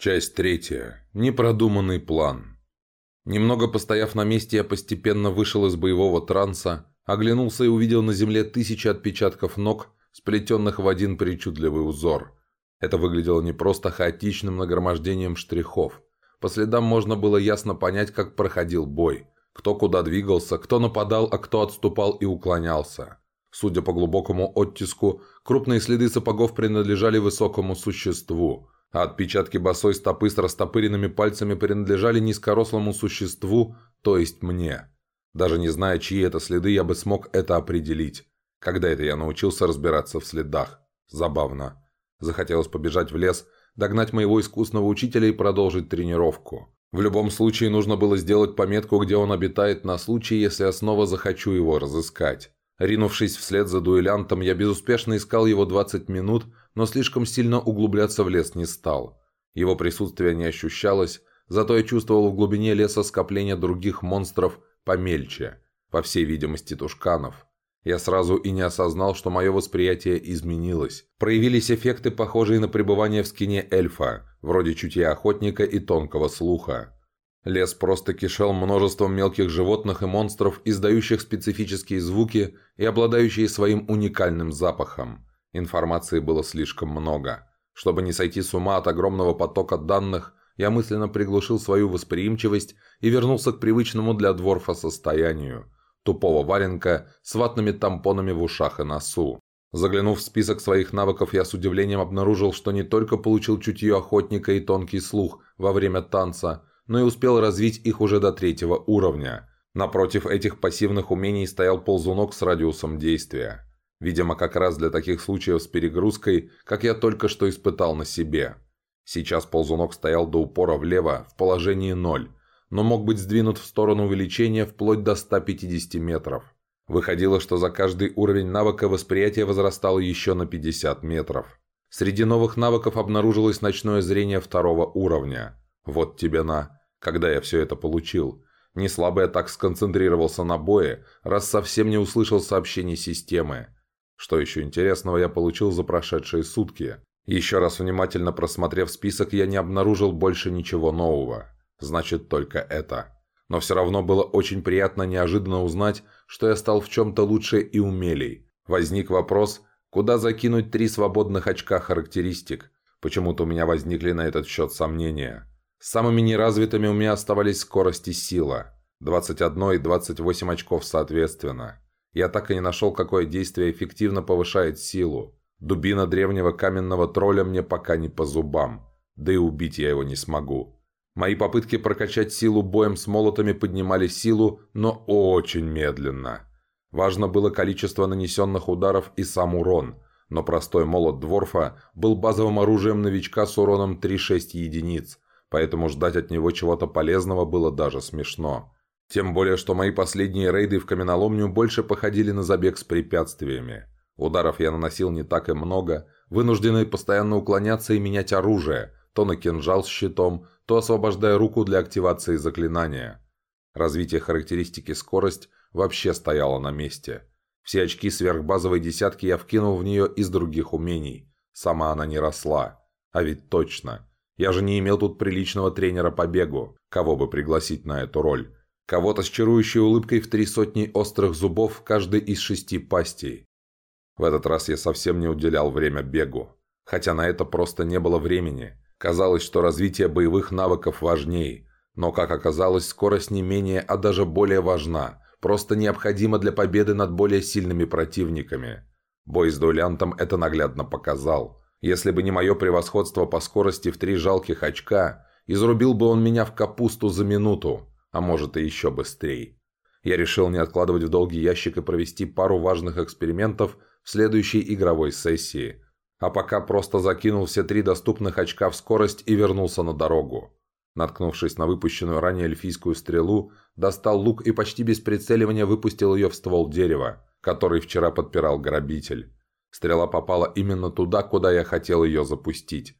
Часть третья. Непродуманный план. Немного постояв на месте, я постепенно вышел из боевого транса, оглянулся и увидел на земле тысячи отпечатков ног, сплетенных в один причудливый узор. Это выглядело не просто хаотичным нагромождением штрихов. По следам можно было ясно понять, как проходил бой. Кто куда двигался, кто нападал, а кто отступал и уклонялся. Судя по глубокому оттиску, крупные следы сапогов принадлежали высокому существу – а отпечатки босой стопы с растопыренными пальцами принадлежали низкорослому существу, то есть мне. Даже не зная, чьи это следы, я бы смог это определить. Когда это я научился разбираться в следах? Забавно. Захотелось побежать в лес, догнать моего искусного учителя и продолжить тренировку. В любом случае нужно было сделать пометку, где он обитает на случай, если я снова захочу его разыскать. Ринувшись вслед за дуэлянтом, я безуспешно искал его 20 минут, но слишком сильно углубляться в лес не стал. Его присутствие не ощущалось, зато я чувствовал в глубине леса скопление других монстров помельче, по всей видимости тушканов. Я сразу и не осознал, что мое восприятие изменилось. Проявились эффекты, похожие на пребывание в скине эльфа, вроде чутья охотника и тонкого слуха. Лес просто кишел множеством мелких животных и монстров, издающих специфические звуки и обладающие своим уникальным запахом. Информации было слишком много. Чтобы не сойти с ума от огромного потока данных, я мысленно приглушил свою восприимчивость и вернулся к привычному для дворфа состоянию. Тупого валенка с ватными тампонами в ушах и носу. Заглянув в список своих навыков, я с удивлением обнаружил, что не только получил чутье охотника и тонкий слух во время танца, но и успел развить их уже до третьего уровня. Напротив этих пассивных умений стоял ползунок с радиусом действия. Видимо, как раз для таких случаев с перегрузкой, как я только что испытал на себе. Сейчас ползунок стоял до упора влево, в положении 0, но мог быть сдвинут в сторону увеличения вплоть до 150 метров. Выходило, что за каждый уровень навыка восприятие возрастало еще на 50 метров. Среди новых навыков обнаружилось ночное зрение второго уровня. Вот тебе на. Когда я все это получил. Не слабо я так сконцентрировался на бое, раз совсем не услышал сообщений системы. Что еще интересного я получил за прошедшие сутки? Еще раз внимательно просмотрев список, я не обнаружил больше ничего нового. Значит, только это. Но все равно было очень приятно неожиданно узнать, что я стал в чем-то лучше и умелей. Возник вопрос, куда закинуть три свободных очка характеристик. Почему-то у меня возникли на этот счет сомнения. Самыми неразвитыми у меня оставались скорость и сила. 21 и 28 очков соответственно. Я так и не нашел, какое действие эффективно повышает силу. Дубина древнего каменного тролля мне пока не по зубам. Да и убить я его не смогу. Мои попытки прокачать силу боем с молотами поднимали силу, но очень медленно. Важно было количество нанесенных ударов и сам урон, но простой молот Дворфа был базовым оружием новичка с уроном 3-6 единиц, поэтому ждать от него чего-то полезного было даже смешно. Тем более, что мои последние рейды в каменоломню больше походили на забег с препятствиями. Ударов я наносил не так и много, вынужденный постоянно уклоняться и менять оружие, то на кинжал с щитом, то освобождая руку для активации заклинания. Развитие характеристики скорость вообще стояло на месте. Все очки сверхбазовой десятки я вкинул в нее из других умений. Сама она не росла. А ведь точно. Я же не имел тут приличного тренера по бегу, кого бы пригласить на эту роль. Кого-то с чарующей улыбкой в три сотни острых зубов каждой из шести пастей. В этот раз я совсем не уделял время бегу. Хотя на это просто не было времени. Казалось, что развитие боевых навыков важнее. Но, как оказалось, скорость не менее, а даже более важна. Просто необходима для победы над более сильными противниками. Бой с дуэлянтом это наглядно показал. Если бы не мое превосходство по скорости в три жалких очка, изрубил бы он меня в капусту за минуту а может и еще быстрее. Я решил не откладывать в долгий ящик и провести пару важных экспериментов в следующей игровой сессии. А пока просто закинул все три доступных очка в скорость и вернулся на дорогу. Наткнувшись на выпущенную ранее эльфийскую стрелу, достал лук и почти без прицеливания выпустил ее в ствол дерева, который вчера подпирал грабитель. Стрела попала именно туда, куда я хотел ее запустить.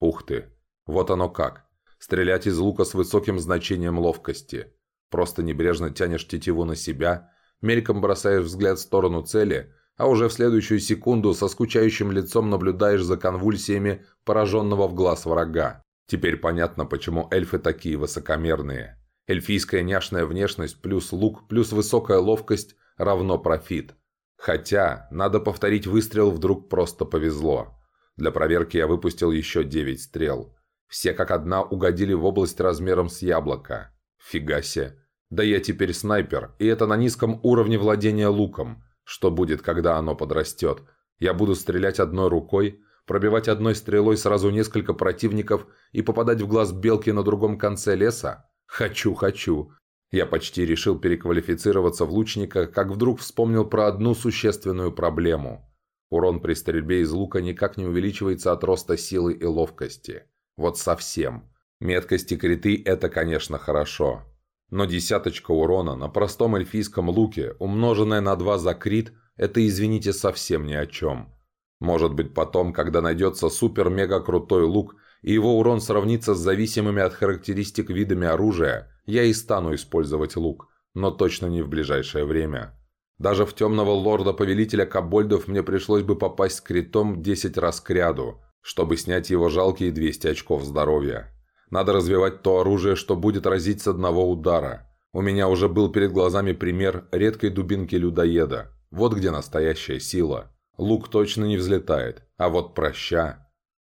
Ух ты, вот оно как. Стрелять из лука с высоким значением ловкости. Просто небрежно тянешь тетиву на себя, мельком бросаешь взгляд в сторону цели, а уже в следующую секунду со скучающим лицом наблюдаешь за конвульсиями пораженного в глаз врага. Теперь понятно, почему эльфы такие высокомерные. Эльфийская няшная внешность плюс лук плюс высокая ловкость равно профит. Хотя, надо повторить выстрел, вдруг просто повезло. Для проверки я выпустил еще 9 стрел. Все как одна угодили в область размером с яблоко. Фига себе. Да я теперь снайпер, и это на низком уровне владения луком. Что будет, когда оно подрастет? Я буду стрелять одной рукой, пробивать одной стрелой сразу несколько противников и попадать в глаз белки на другом конце леса? Хочу, хочу. Я почти решил переквалифицироваться в лучника, как вдруг вспомнил про одну существенную проблему. Урон при стрельбе из лука никак не увеличивается от роста силы и ловкости. Вот совсем. Меткость и криты – это, конечно, хорошо. Но десяточка урона на простом эльфийском луке, умноженная на 2 за крит, это, извините, совсем ни о чем. Может быть потом, когда найдется супер-мега-крутой лук, и его урон сравнится с зависимыми от характеристик видами оружия, я и стану использовать лук, но точно не в ближайшее время. Даже в темного лорда-повелителя Кабольдов мне пришлось бы попасть с критом 10 раз к ряду, чтобы снять его жалкие 200 очков здоровья. Надо развивать то оружие, что будет разить с одного удара. У меня уже был перед глазами пример редкой дубинки людоеда. Вот где настоящая сила. Лук точно не взлетает, а вот проща...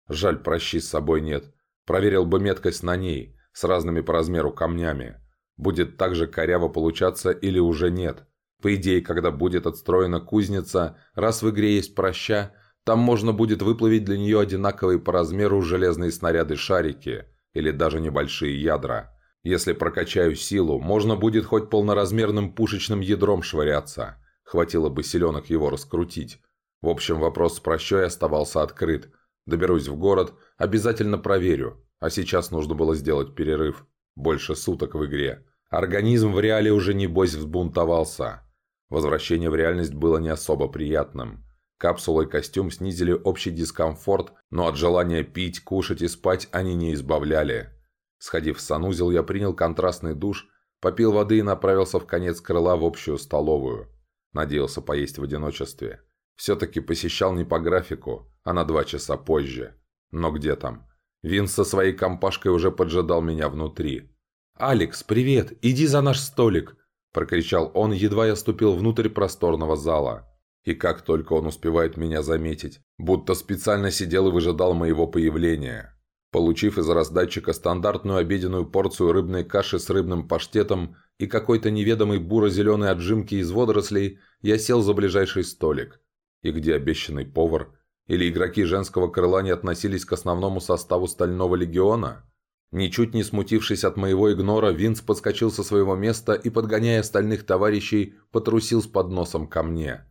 Жаль, прощи с собой нет. Проверил бы меткость на ней, с разными по размеру камнями. Будет так же коряво получаться или уже нет. По идее, когда будет отстроена кузница, раз в игре есть проща, там можно будет выплавить для нее одинаковые по размеру железные снаряды-шарики или даже небольшие ядра. Если прокачаю силу, можно будет хоть полноразмерным пушечным ядром швыряться. Хватило бы селенок его раскрутить. В общем, вопрос с прощой оставался открыт. Доберусь в город, обязательно проверю. А сейчас нужно было сделать перерыв. Больше суток в игре. Организм в реале уже небось взбунтовался. Возвращение в реальность было не особо приятным. Капсула и костюм снизили общий дискомфорт, но от желания пить, кушать и спать они не избавляли. Сходив в санузел, я принял контрастный душ, попил воды и направился в конец крыла в общую столовую. Надеялся поесть в одиночестве. Все-таки посещал не по графику, а на два часа позже. Но где там? Винс со своей компашкой уже поджидал меня внутри. «Алекс, привет! Иди за наш столик!» – прокричал он, едва я ступил внутрь просторного зала. И как только он успевает меня заметить, будто специально сидел и выжидал моего появления. Получив из раздатчика стандартную обеденную порцию рыбной каши с рыбным паштетом и какой-то неведомой буро-зеленой отжимки из водорослей, я сел за ближайший столик. И где обещанный повар – или игроки женского крыла не относились к основному составу Стального Легиона? Ничуть не смутившись от моего игнора, Винс подскочил со своего места и, подгоняя остальных товарищей, потрусил с подносом ко мне.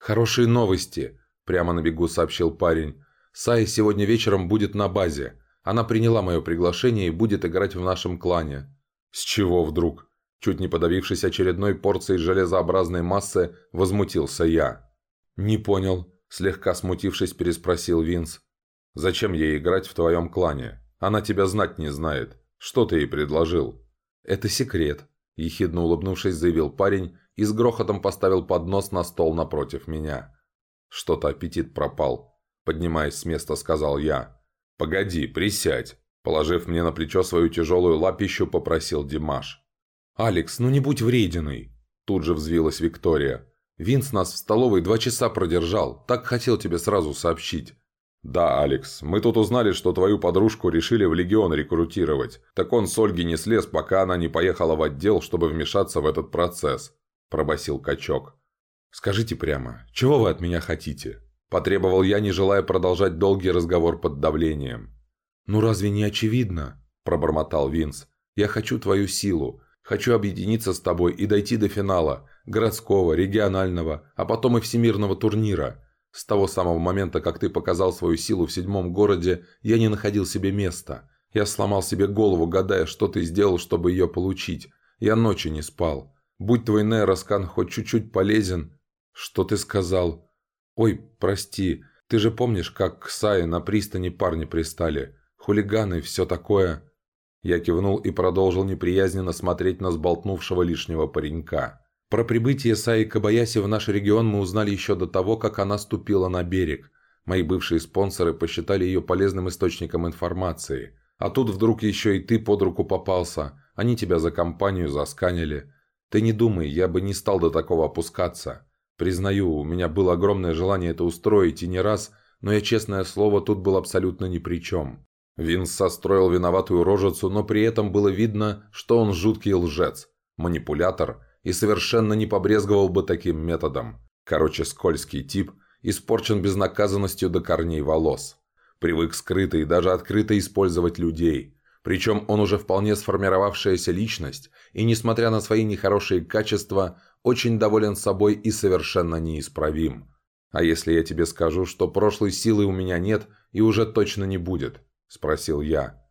«Хорошие новости», – прямо на бегу сообщил парень. «Сай сегодня вечером будет на базе. Она приняла мое приглашение и будет играть в нашем клане». «С чего вдруг?» Чуть не подавившись очередной порцией железообразной массы, возмутился я. «Не понял», Слегка смутившись, переспросил Винс. «Зачем ей играть в твоем клане? Она тебя знать не знает. Что ты ей предложил?» «Это секрет», – ехидно улыбнувшись, заявил парень и с грохотом поставил поднос на стол напротив меня. «Что-то аппетит пропал», – поднимаясь с места, сказал я. «Погоди, присядь», – положив мне на плечо свою тяжелую лапищу, попросил Димаш. «Алекс, ну не будь врединой», – тут же взвилась Виктория. Винс нас в столовой два часа продержал. Так хотел тебе сразу сообщить». «Да, Алекс, мы тут узнали, что твою подружку решили в Легион рекрутировать. Так он с Ольги не слез, пока она не поехала в отдел, чтобы вмешаться в этот процесс», – пробасил качок. «Скажите прямо, чего вы от меня хотите?» – потребовал я, не желая продолжать долгий разговор под давлением. «Ну разве не очевидно?» – пробормотал Винс. «Я хочу твою силу. Хочу объединиться с тобой и дойти до финала городского, регионального, а потом и всемирного турнира. С того самого момента, как ты показал свою силу в седьмом городе, я не находил себе места. Я сломал себе голову, гадая, что ты сделал, чтобы ее получить. Я ночи не спал. Будь твой нейроскан хоть чуть-чуть полезен... Что ты сказал? Ой, прости, ты же помнишь, как к Сае на пристани парни пристали? Хулиганы, все такое... Я кивнул и продолжил неприязненно смотреть на сболтнувшего лишнего паренька. Про прибытие Саи Кабаяси в наш регион мы узнали еще до того, как она ступила на берег. Мои бывшие спонсоры посчитали ее полезным источником информации. А тут вдруг еще и ты под руку попался. Они тебя за компанию засканили. Ты не думай, я бы не стал до такого опускаться. Признаю, у меня было огромное желание это устроить и не раз, но я, честное слово, тут был абсолютно ни при чем. Винс состроил виноватую рожицу, но при этом было видно, что он жуткий лжец, манипулятор и совершенно не побрезговал бы таким методом. Короче, скользкий тип, испорчен безнаказанностью до корней волос. Привык скрыто и даже открыто использовать людей. Причем он уже вполне сформировавшаяся личность, и, несмотря на свои нехорошие качества, очень доволен собой и совершенно неисправим. А если я тебе скажу, что прошлой силы у меня нет и уже точно не будет? Спросил я.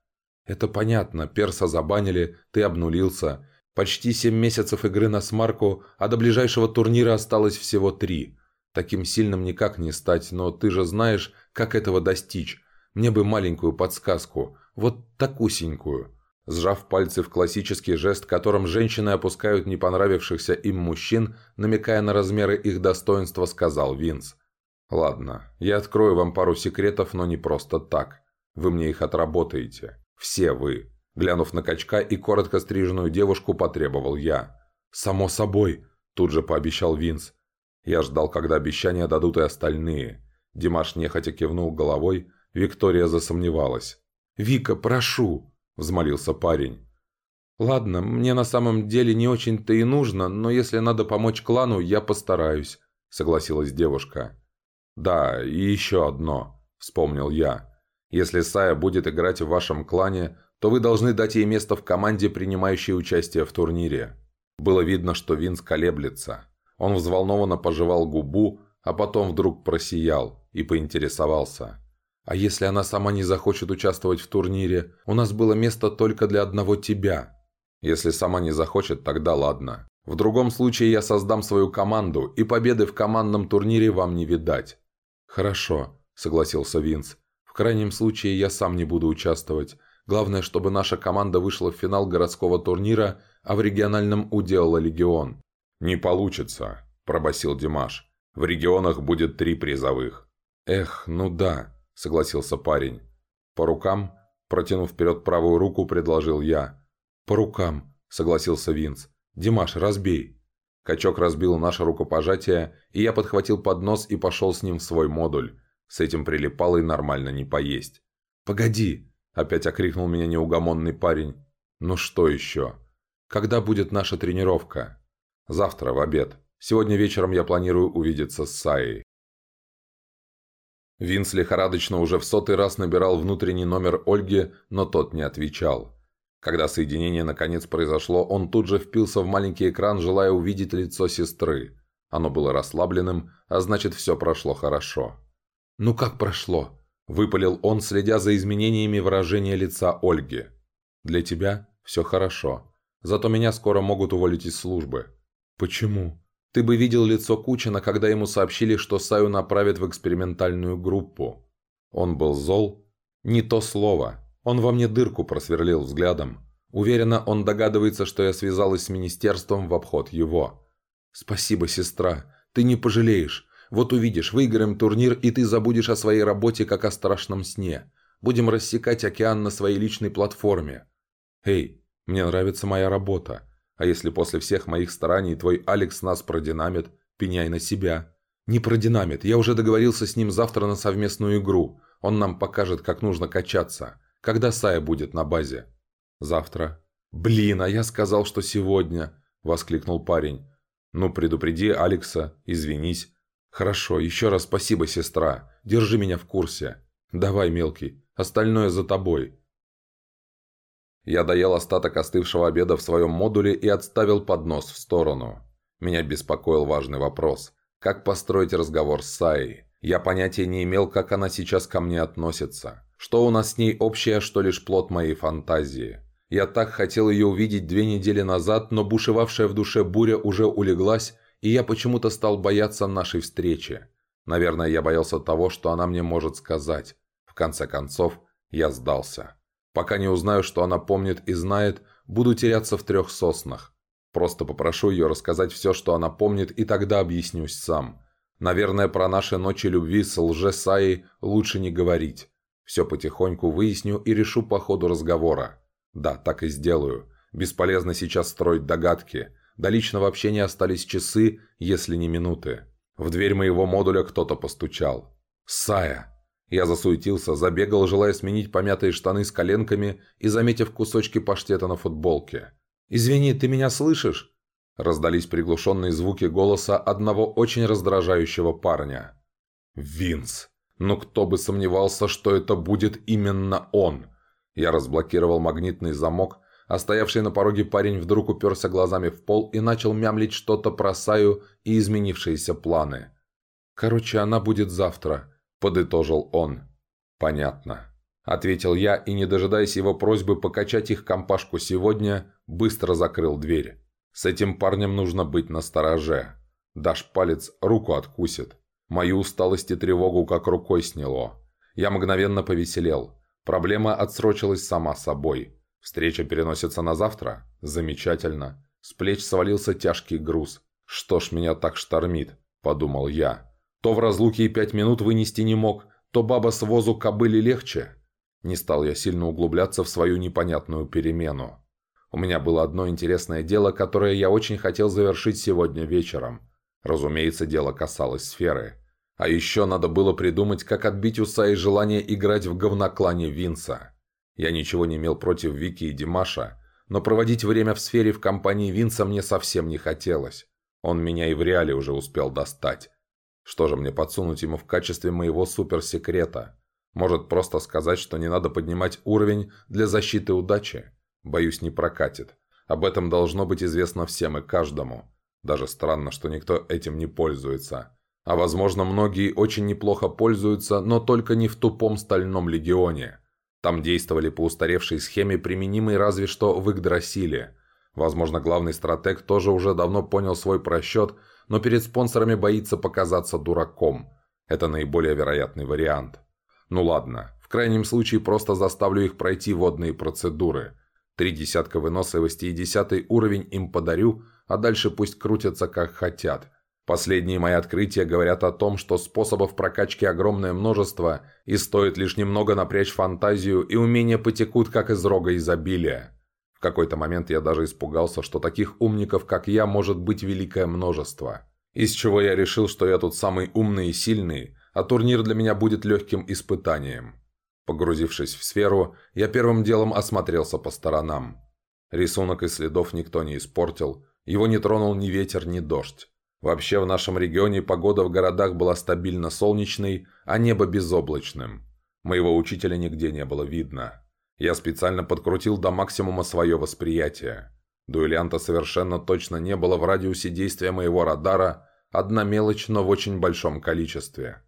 Это понятно, перса забанили, ты обнулился. Почти семь месяцев игры на смарку, а до ближайшего турнира осталось всего три. Таким сильным никак не стать, но ты же знаешь, как этого достичь. Мне бы маленькую подсказку, вот такусенькую. Сжав пальцы в классический жест, которым женщины опускают не понравившихся им мужчин, намекая на размеры их достоинства, сказал Винс. «Ладно, я открою вам пару секретов, но не просто так. Вы мне их отработаете. Все вы». Глянув на качка и коротко стриженную девушку, потребовал я. «Само собой», – тут же пообещал Винс. Я ждал, когда обещания дадут и остальные. Димаш нехотя кивнул головой, Виктория засомневалась. «Вика, прошу!» – взмолился парень. «Ладно, мне на самом деле не очень-то и нужно, но если надо помочь клану, я постараюсь», – согласилась девушка. «Да, и еще одно», – вспомнил я. «Если Сая будет играть в вашем клане, то вы должны дать ей место в команде, принимающей участие в турнире». Было видно, что Винс колеблется. Он взволнованно пожевал губу, а потом вдруг просиял и поинтересовался. «А если она сама не захочет участвовать в турнире? У нас было место только для одного тебя». «Если сама не захочет, тогда ладно. В другом случае я создам свою команду, и победы в командном турнире вам не видать». «Хорошо», – согласился Винс. «В крайнем случае я сам не буду участвовать. Главное, чтобы наша команда вышла в финал городского турнира, а в региональном уделала Легион». «Не получится», – пробасил Димаш. «В регионах будет три призовых». «Эх, ну да», – согласился парень. «По рукам?» – протянув вперед правую руку, предложил я. «По рукам», – согласился Винс. «Димаш, разбей». Качок разбил наше рукопожатие, и я подхватил поднос и пошел с ним в свой модуль. С этим прилипалой нормально не поесть. «Погоди!» Опять окрикнул меня неугомонный парень. «Ну что еще? Когда будет наша тренировка?» «Завтра, в обед. Сегодня вечером я планирую увидеться с Саей». Винс лихорадочно уже в сотый раз набирал внутренний номер Ольги, но тот не отвечал. Когда соединение наконец произошло, он тут же впился в маленький экран, желая увидеть лицо сестры. Оно было расслабленным, а значит все прошло хорошо. «Ну как прошло?» Выпалил он, следя за изменениями выражения лица Ольги. «Для тебя все хорошо. Зато меня скоро могут уволить из службы». «Почему?» «Ты бы видел лицо Кучина, когда ему сообщили, что Саю направят в экспериментальную группу». Он был зол. «Не то слово. Он во мне дырку просверлил взглядом. Уверена, он догадывается, что я связалась с министерством в обход его». «Спасибо, сестра. Ты не пожалеешь. Вот увидишь, выиграем турнир, и ты забудешь о своей работе, как о страшном сне. Будем рассекать океан на своей личной платформе. Эй, мне нравится моя работа. А если после всех моих стараний твой Алекс нас продинамит, пеняй на себя. Не продинамит, я уже договорился с ним завтра на совместную игру. Он нам покажет, как нужно качаться. Когда Сая будет на базе? Завтра. Блин, а я сказал, что сегодня, воскликнул парень. Ну, предупреди Алекса, извинись. «Хорошо, еще раз спасибо, сестра. Держи меня в курсе. Давай, мелкий, остальное за тобой». Я доел остаток остывшего обеда в своем модуле и отставил поднос в сторону. Меня беспокоил важный вопрос. Как построить разговор с Саей? Я понятия не имел, как она сейчас ко мне относится. Что у нас с ней общее, что лишь плод моей фантазии. Я так хотел ее увидеть две недели назад, но бушевавшая в душе буря уже улеглась, и я почему-то стал бояться нашей встречи. Наверное, я боялся того, что она мне может сказать. В конце концов, я сдался. Пока не узнаю, что она помнит и знает, буду теряться в трех соснах. Просто попрошу ее рассказать все, что она помнит, и тогда объяснюсь сам. Наверное, про наши ночи любви с лже-Саей лучше не говорить. Все потихоньку выясню и решу по ходу разговора. Да, так и сделаю. Бесполезно сейчас строить догадки. До личного общения остались часы, если не минуты. В дверь моего модуля кто-то постучал. «Сая!» Я засуетился, забегал, желая сменить помятые штаны с коленками и заметив кусочки паштета на футболке. «Извини, ты меня слышишь?» Раздались приглушенные звуки голоса одного очень раздражающего парня. «Винс! Но кто бы сомневался, что это будет именно он!» Я разблокировал магнитный замок, а стоявший на пороге парень вдруг уперся глазами в пол и начал мямлить что-то про Саю и изменившиеся планы. «Короче, она будет завтра», – подытожил он. «Понятно», – ответил я и, не дожидаясь его просьбы покачать их компашку сегодня, быстро закрыл дверь. С этим парнем нужно быть настороже. Дашь палец, руку откусит. Мою усталость и тревогу как рукой сняло. Я мгновенно повеселел. Проблема отсрочилась сама собой. Встреча переносится на завтра? Замечательно. С плеч свалился тяжкий груз. Что ж меня так штормит? Подумал я. То в разлуке и пять минут вынести не мог, то баба с возу кобыли легче. Не стал я сильно углубляться в свою непонятную перемену. У меня было одно интересное дело, которое я очень хотел завершить сегодня вечером. Разумеется, дело касалось сферы. А еще надо было придумать, как отбить у Саи желание играть в говноклане Винса. Я ничего не имел против Вики и Димаша, но проводить время в сфере в компании Винса мне совсем не хотелось. Он меня и в реале уже успел достать. Что же мне подсунуть ему в качестве моего суперсекрета? Может просто сказать, что не надо поднимать уровень для защиты удачи? Боюсь, не прокатит. Об этом должно быть известно всем и каждому. Даже странно, что никто этим не пользуется. А возможно, многие очень неплохо пользуются, но только не в тупом стальном легионе. Там действовали по устаревшей схеме, применимой разве что в Игдрасиле. Возможно, главный стратег тоже уже давно понял свой просчет, но перед спонсорами боится показаться дураком. Это наиболее вероятный вариант. Ну ладно, в крайнем случае просто заставлю их пройти водные процедуры. Три десятка выносливости и десятый уровень им подарю, а дальше пусть крутятся как хотят – Последние мои открытия говорят о том, что способов прокачки огромное множество, и стоит лишь немного напрячь фантазию, и умения потекут, как из рога изобилия. В какой-то момент я даже испугался, что таких умников, как я, может быть великое множество. Из чего я решил, что я тут самый умный и сильный, а турнир для меня будет легким испытанием. Погрузившись в сферу, я первым делом осмотрелся по сторонам. Рисунок и следов никто не испортил, его не тронул ни ветер, ни дождь. Вообще в нашем регионе погода в городах была стабильно солнечной, а небо безоблачным. Моего учителя нигде не было видно. Я специально подкрутил до максимума свое восприятие. Дуэлянта совершенно точно не было в радиусе действия моего радара, одна мелочь, но в очень большом количестве.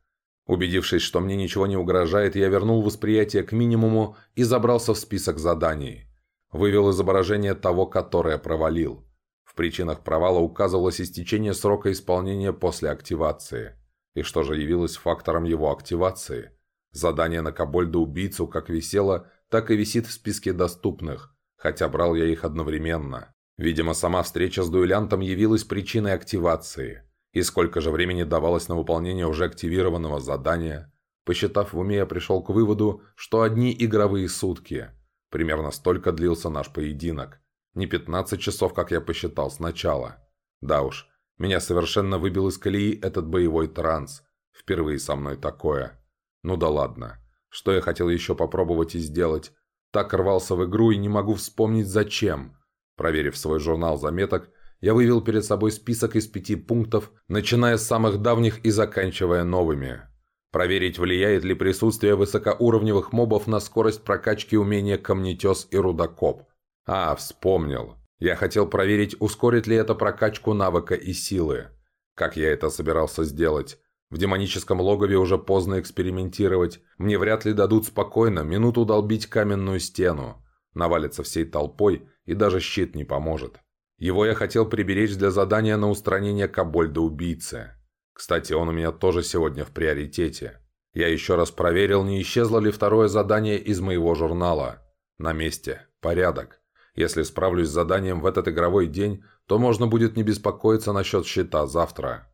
Убедившись, что мне ничего не угрожает, я вернул восприятие к минимуму и забрался в список заданий. Вывел изображение того, которое провалил. В причинах провала указывалось истечение срока исполнения после активации. И что же явилось фактором его активации? Задание на Кобольда-убийцу как висело, так и висит в списке доступных, хотя брал я их одновременно. Видимо, сама встреча с дуэлянтом явилась причиной активации. И сколько же времени давалось на выполнение уже активированного задания? Посчитав в уме, я пришел к выводу, что одни игровые сутки. Примерно столько длился наш поединок. Не 15 часов, как я посчитал сначала. Да уж, меня совершенно выбил из колеи этот боевой транс. Впервые со мной такое. Ну да ладно. Что я хотел еще попробовать и сделать? Так рвался в игру и не могу вспомнить зачем. Проверив свой журнал заметок, я вывел перед собой список из пяти пунктов, начиная с самых давних и заканчивая новыми. Проверить, влияет ли присутствие высокоуровневых мобов на скорость прокачки умения камнетес и рудокоп. А, вспомнил. Я хотел проверить, ускорит ли это прокачку навыка и силы. Как я это собирался сделать? В демоническом логове уже поздно экспериментировать. Мне вряд ли дадут спокойно минуту долбить каменную стену. Навалится всей толпой, и даже щит не поможет. Его я хотел приберечь для задания на устранение Кабольда-убийцы. Кстати, он у меня тоже сегодня в приоритете. Я еще раз проверил, не исчезло ли второе задание из моего журнала. На месте. Порядок. Если справлюсь с заданием в этот игровой день, то можно будет не беспокоиться насчет счета завтра.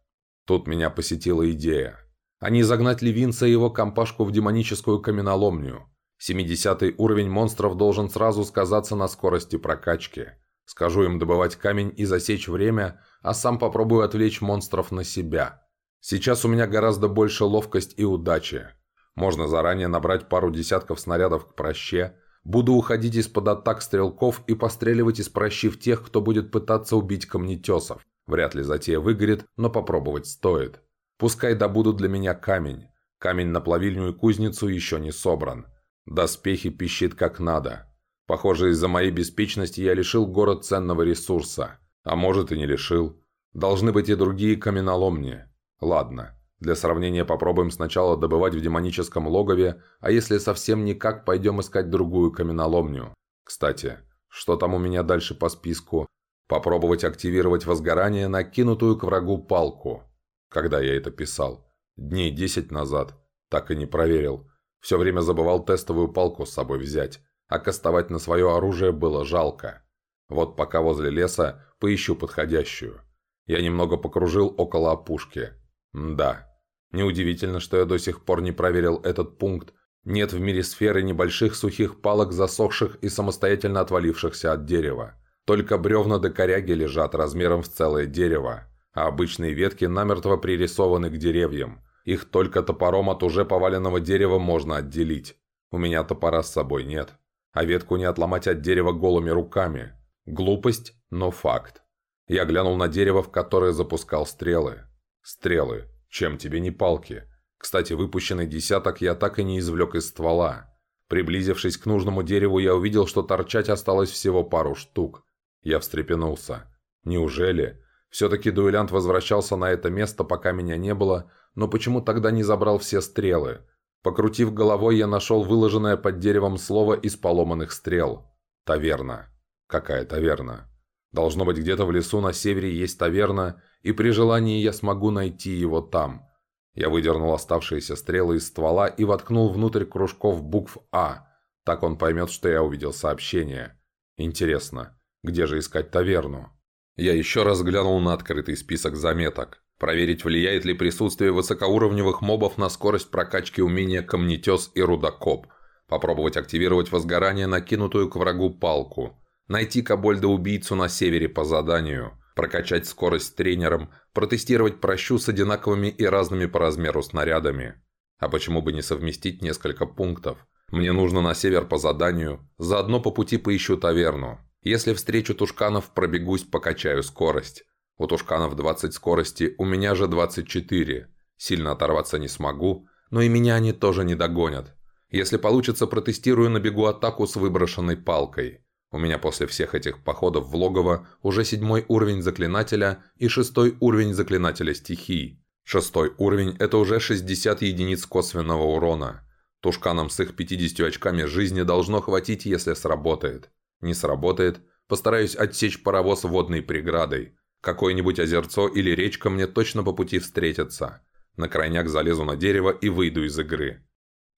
Тут меня посетила идея. а не загнать Левинца и его компашку в демоническую каменоломню. 70 уровень монстров должен сразу сказаться на скорости прокачки. Скажу им добывать камень и засечь время, а сам попробую отвлечь монстров на себя. Сейчас у меня гораздо больше ловкость и удачи. Можно заранее набрать пару десятков снарядов к проще. Буду уходить из-под атак стрелков и постреливать из прощив тех, кто будет пытаться убить камнетесов. Вряд ли затея выгорит, но попробовать стоит. Пускай добудут для меня камень. Камень на плавильню и кузницу еще не собран. Доспехи пищит как надо. Похоже, из-за моей беспечности я лишил город ценного ресурса. А может и не лишил. Должны быть и другие каменоломни. Ладно. Для сравнения попробуем сначала добывать в демоническом логове, а если совсем никак, пойдем искать другую каменоломню. Кстати, что там у меня дальше по списку? Попробовать активировать возгорание, накинутую к врагу палку. Когда я это писал? Дней десять назад. Так и не проверил. Все время забывал тестовую палку с собой взять. А кастовать на свое оружие было жалко. Вот пока возле леса поищу подходящую. Я немного покружил около опушки. Да. Неудивительно, что я до сих пор не проверил этот пункт. Нет в мире сферы небольших сухих палок, засохших и самостоятельно отвалившихся от дерева. Только бревна до коряги лежат размером в целое дерево а обычные ветки намертво пририсованы к деревьям. Их только топором от уже поваленного дерева можно отделить. У меня топора с собой нет. А ветку не отломать от дерева голыми руками. Глупость, но факт. Я глянул на дерево, в которое запускал стрелы. Стрелы. Чем тебе не палки? Кстати, выпущенный десяток я так и не извлек из ствола. Приблизившись к нужному дереву, я увидел, что торчать осталось всего пару штук. Я встрепенулся. Неужели? Все-таки дуэлянт возвращался на это место, пока меня не было, но почему тогда не забрал все стрелы? Покрутив головой, я нашел выложенное под деревом слово из поломанных стрел. Таверна. Какая таверна? Должно быть, где-то в лесу на севере есть таверна, и при желании я смогу найти его там. Я выдернул оставшиеся стрелы из ствола и воткнул внутрь кружков букв «А». Так он поймет, что я увидел сообщение. Интересно, где же искать таверну? Я еще раз глянул на открытый список заметок. Проверить, влияет ли присутствие высокоуровневых мобов на скорость прокачки умения камнетес и рудокоп. Попробовать активировать возгорание, накинутую к врагу палку. Найти кобольда-убийцу на севере по заданию. Прокачать скорость тренером. Протестировать прощу с одинаковыми и разными по размеру снарядами. А почему бы не совместить несколько пунктов? Мне нужно на север по заданию. Заодно по пути поищу таверну. Если встречу тушканов, пробегусь, покачаю скорость. У тушканов 20 скорости, у меня же 24. Сильно оторваться не смогу, но и меня они тоже не догонят. Если получится, протестирую на бегу атаку с выброшенной палкой. У меня после всех этих походов в логово уже седьмой уровень заклинателя и шестой уровень заклинателя стихий. Шестой уровень – это уже 60 единиц косвенного урона. Тушканам с их 50 очками жизни должно хватить, если сработает. Не сработает, постараюсь отсечь паровоз водной преградой. Какое-нибудь озерцо или речка мне точно по пути встретятся. На крайняк залезу на дерево и выйду из игры.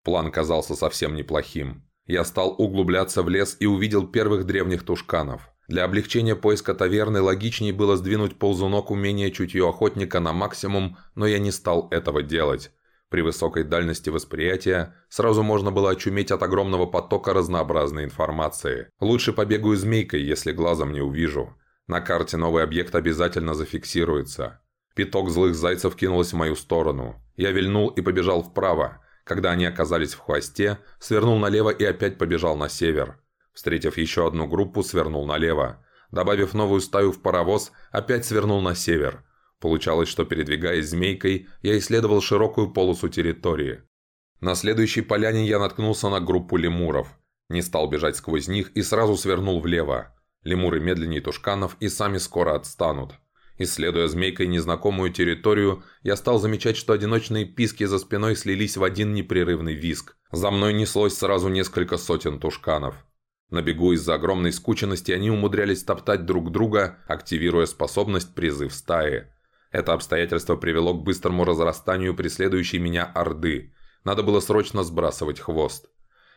План казался совсем неплохим. Я стал углубляться в лес и увидел первых древних тушканов. Для облегчения поиска таверны логичнее было сдвинуть ползунок умения чутье охотника на максимум, но я не стал этого делать. При высокой дальности восприятия сразу можно было очуметь от огромного потока разнообразной информации. Лучше побегаю змейкой, если глазом не увижу. На карте новый объект обязательно зафиксируется. Пяток злых зайцев кинулось в мою сторону. Я вильнул и побежал вправо. Когда они оказались в хвосте, свернул налево и опять побежал на север. Встретив еще одну группу, свернул налево. Добавив новую стаю в паровоз, опять свернул на север – Получалось, что передвигаясь змейкой, я исследовал широкую полосу территории. На следующей поляне я наткнулся на группу лемуров. Не стал бежать сквозь них и сразу свернул влево. Лемуры медленнее тушканов и сами скоро отстанут. Исследуя змейкой незнакомую территорию, я стал замечать, что одиночные писки за спиной слились в один непрерывный визг. За мной неслось сразу несколько сотен тушканов. На бегу из-за огромной скученности они умудрялись топтать друг друга, активируя способность призыв стаи. Это обстоятельство привело к быстрому разрастанию преследующей меня Орды. Надо было срочно сбрасывать хвост.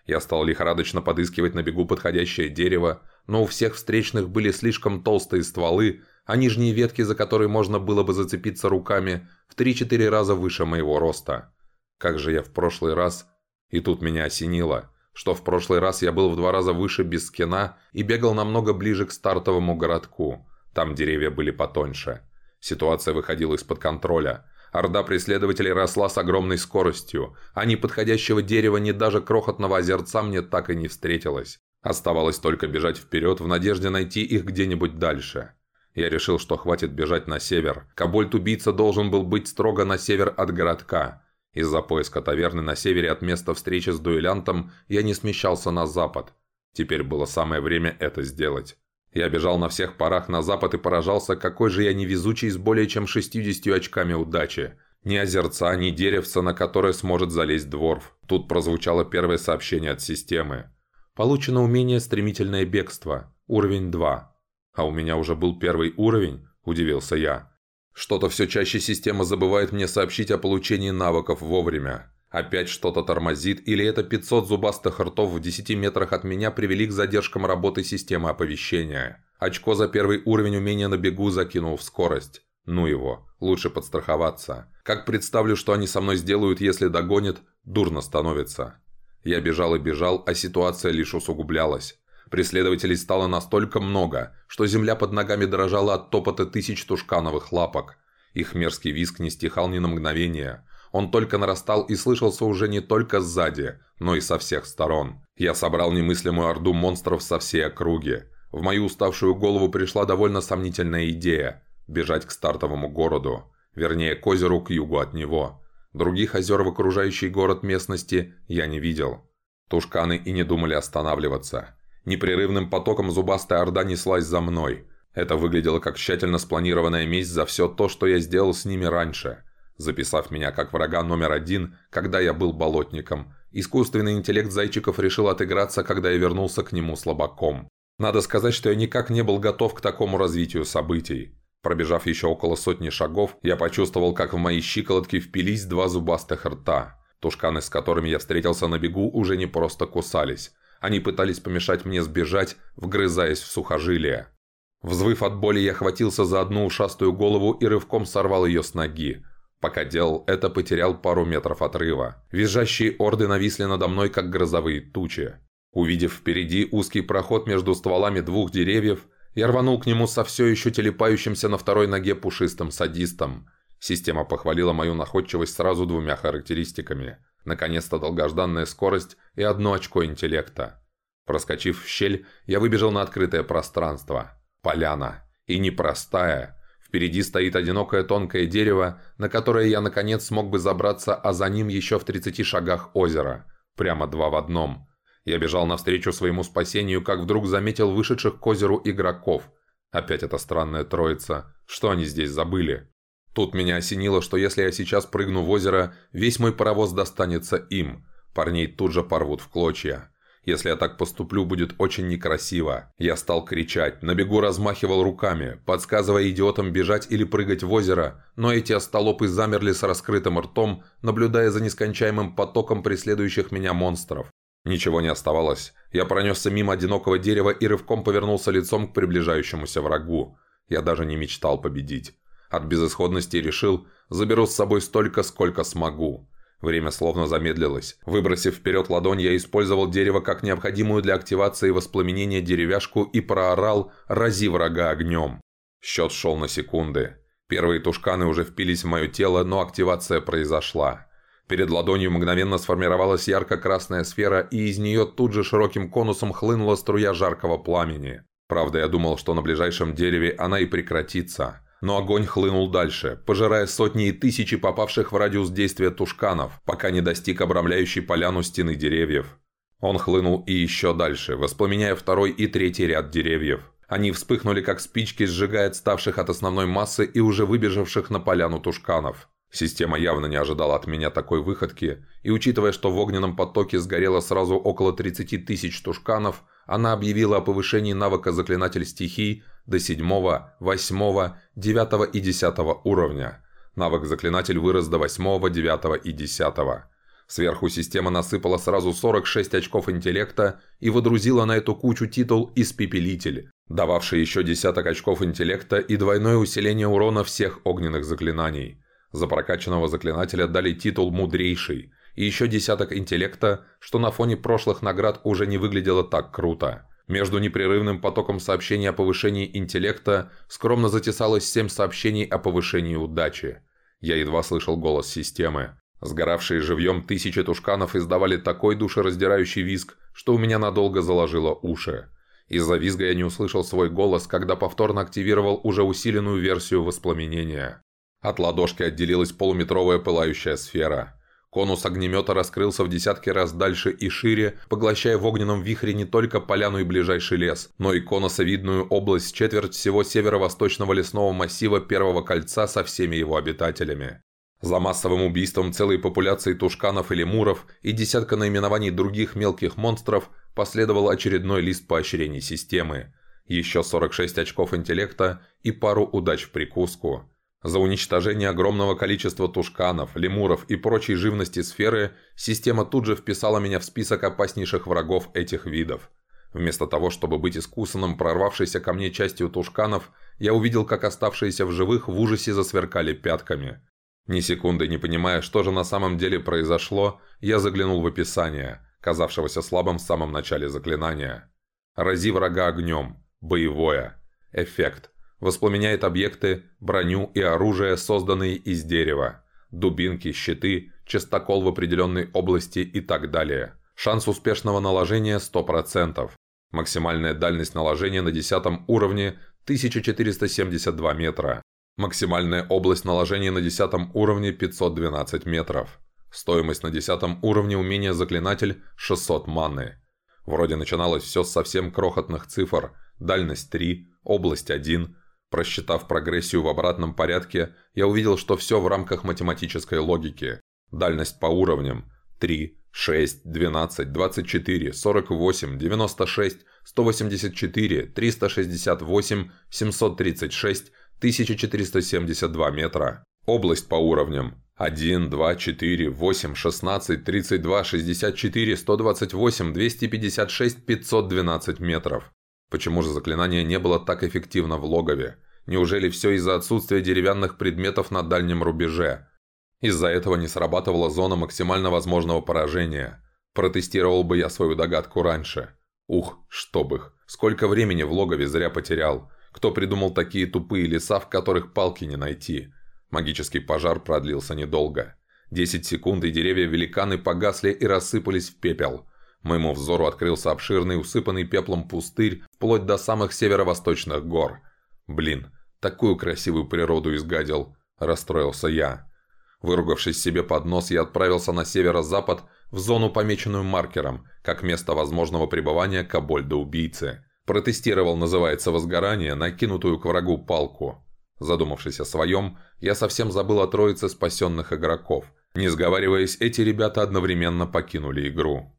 Я стал лихорадочно подыскивать на бегу подходящее дерево, но у всех встречных были слишком толстые стволы, а нижние ветки, за которые можно было бы зацепиться руками, в 3-4 раза выше моего роста. Как же я в прошлый раз... И тут меня осенило, что в прошлый раз я был в два раза выше без скина и бегал намного ближе к стартовому городку. Там деревья были потоньше. Ситуация выходила из-под контроля. Орда преследователей росла с огромной скоростью, а ни подходящего дерева, ни даже крохотного озерца мне так и не встретилось. Оставалось только бежать вперед в надежде найти их где-нибудь дальше. Я решил, что хватит бежать на север. Кобольт-убийца должен был быть строго на север от городка. Из-за поиска таверны на севере от места встречи с дуэлянтом я не смещался на запад. Теперь было самое время это сделать. Я бежал на всех парах на запад и поражался, какой же я невезучий с более чем 60 очками удачи. Ни озерца, ни деревца, на которое сможет залезть дворф. Тут прозвучало первое сообщение от системы. Получено умение «Стремительное бегство». Уровень 2. А у меня уже был первый уровень, удивился я. Что-то все чаще система забывает мне сообщить о получении навыков вовремя. Опять что-то тормозит, или это 500 зубастых ртов в 10 метрах от меня привели к задержкам работы системы оповещения. Очко за первый уровень умения на бегу закинул в скорость. Ну его, лучше подстраховаться. Как представлю, что они со мной сделают, если догонят, дурно становится. Я бежал и бежал, а ситуация лишь усугублялась. Преследователей стало настолько много, что земля под ногами дрожала от топота тысяч тушкановых лапок. Их мерзкий визг не стихал ни на мгновение. Он только нарастал и слышался уже не только сзади, но и со всех сторон. Я собрал немыслимую орду монстров со всей округи. В мою уставшую голову пришла довольно сомнительная идея – бежать к стартовому городу. Вернее, к озеру к югу от него. Других озер в окружающей город местности я не видел. Тушканы и не думали останавливаться. Непрерывным потоком зубастая орда неслась за мной. Это выглядело как тщательно спланированная месть за все то, что я сделал с ними раньше. Записав меня как врага номер один, когда я был болотником, искусственный интеллект зайчиков решил отыграться, когда я вернулся к нему слабаком. Надо сказать, что я никак не был готов к такому развитию событий. Пробежав еще около сотни шагов, я почувствовал, как в мои щиколотки впились два зубастых рта. Тушканы, с которыми я встретился на бегу, уже не просто кусались. Они пытались помешать мне сбежать, вгрызаясь в сухожилие. Взвыв от боли, я хватился за одну ушастую голову и рывком сорвал ее с ноги. Пока делал это, потерял пару метров отрыва. Визжащие орды нависли надо мной, как грозовые тучи. Увидев впереди узкий проход между стволами двух деревьев, я рванул к нему со все еще телепающимся на второй ноге пушистым садистом. Система похвалила мою находчивость сразу двумя характеристиками. Наконец-то долгожданная скорость и одно очко интеллекта. Проскочив в щель, я выбежал на открытое пространство. Поляна. И непростая. Впереди стоит одинокое тонкое дерево, на которое я наконец смог бы забраться, а за ним еще в 30 шагах озеро. Прямо два в одном. Я бежал навстречу своему спасению, как вдруг заметил вышедших к озеру игроков. Опять эта странная троица. Что они здесь забыли? Тут меня осенило, что если я сейчас прыгну в озеро, весь мой паровоз достанется им. Парней тут же порвут в клочья. Если я так поступлю, будет очень некрасиво. Я стал кричать, на бегу размахивал руками, подсказывая идиотам бежать или прыгать в озеро, но эти остолопы замерли с раскрытым ртом, наблюдая за нескончаемым потоком преследующих меня монстров. Ничего не оставалось. Я пронесся мимо одинокого дерева и рывком повернулся лицом к приближающемуся врагу. Я даже не мечтал победить. От безысходности решил, заберу с собой столько, сколько смогу. Время словно замедлилось. Выбросив вперед ладонь, я использовал дерево как необходимую для активации воспламенения деревяшку и проорал «Рази врага огнем». Счет шел на секунды. Первые тушканы уже впились в мое тело, но активация произошла. Перед ладонью мгновенно сформировалась ярко-красная сфера, и из нее тут же широким конусом хлынула струя жаркого пламени. Правда, я думал, что на ближайшем дереве она и прекратится. Но огонь хлынул дальше, пожирая сотни и тысячи попавших в радиус действия тушканов, пока не достиг обрамляющей поляну стены деревьев. Он хлынул и еще дальше, воспламеняя второй и третий ряд деревьев. Они вспыхнули, как спички, сжигая отставших от основной массы и уже выбежавших на поляну тушканов. Система явно не ожидала от меня такой выходки, и учитывая, что в огненном потоке сгорело сразу около 30 тысяч тушканов, она объявила о повышении навыка заклинатель стихий до 7, 8, 9 и 10 уровня. Навык заклинатель вырос до 8, 9 и 10. Сверху система насыпала сразу 46 очков интеллекта и водрузила на эту кучу титул «Испепелитель», дававший еще десяток очков интеллекта и двойное усиление урона всех огненных заклинаний. За прокачанного заклинателя дали титул «Мудрейший» и еще десяток интеллекта, что на фоне прошлых наград уже не выглядело так круто. Между непрерывным потоком сообщений о повышении интеллекта скромно затесалось семь сообщений о повышении удачи. Я едва слышал голос системы. Сгоравшие живьем тысячи тушканов издавали такой душераздирающий визг, что у меня надолго заложило уши. Из-за визга я не услышал свой голос, когда повторно активировал уже усиленную версию воспламенения. От ладошки отделилась полуметровая пылающая сфера. Конус огнемета раскрылся в десятки раз дальше и шире, поглощая в огненном вихре не только поляну и ближайший лес, но и конусовидную область четверть всего северо-восточного лесного массива Первого кольца со всеми его обитателями. За массовым убийством целой популяции тушканов или муров и десятка наименований других мелких монстров последовал очередной лист поощрений системы. Еще 46 очков интеллекта и пару удач в прикуску. За уничтожение огромного количества тушканов, лемуров и прочей живности сферы система тут же вписала меня в список опаснейших врагов этих видов. Вместо того, чтобы быть искусанным прорвавшейся ко мне частью тушканов, я увидел, как оставшиеся в живых в ужасе засверкали пятками. Ни секунды не понимая, что же на самом деле произошло, я заглянул в описание, казавшегося слабым в самом начале заклинания. «Рази врага огнем. Боевое. Эффект. Воспламеняет объекты, броню и оружие, созданные из дерева. Дубинки, щиты, частокол в определенной области и так далее. Шанс успешного наложения 100%. Максимальная дальность наложения на 10 уровне 1472 метра. Максимальная область наложения на 10 уровне 512 метров. Стоимость на 10 уровне умения заклинатель 600 маны. Вроде начиналось все с совсем крохотных цифр. Дальность 3, область 1. Просчитав прогрессию в обратном порядке, я увидел, что все в рамках математической логики. Дальность по уровням 3, 6, 12, 24, 48, 96, 184, 368, 736, 1472 метра. Область по уровням 1, 2, 4, 8, 16, 32, 64, 128, 256, 512 метров. Почему же заклинание не было так эффективно в логове? Неужели все из-за отсутствия деревянных предметов на дальнем рубеже? Из-за этого не срабатывала зона максимально возможного поражения. Протестировал бы я свою догадку раньше. Ух, чтоб их. Сколько времени в логове зря потерял. Кто придумал такие тупые леса, в которых палки не найти? Магический пожар продлился недолго. Десять секунд, и деревья-великаны погасли и рассыпались в пепел. Моему взору открылся обширный, усыпанный пеплом пустырь, вплоть до самых северо-восточных гор. Блин, такую красивую природу изгадил. Расстроился я. Выругавшись себе под нос, я отправился на северо-запад, в зону, помеченную маркером, как место возможного пребывания кобольда-убийцы. Протестировал, называется, возгорание, накинутую к врагу палку. Задумавшись о своем, я совсем забыл о троице спасенных игроков. Не сговариваясь, эти ребята одновременно покинули игру.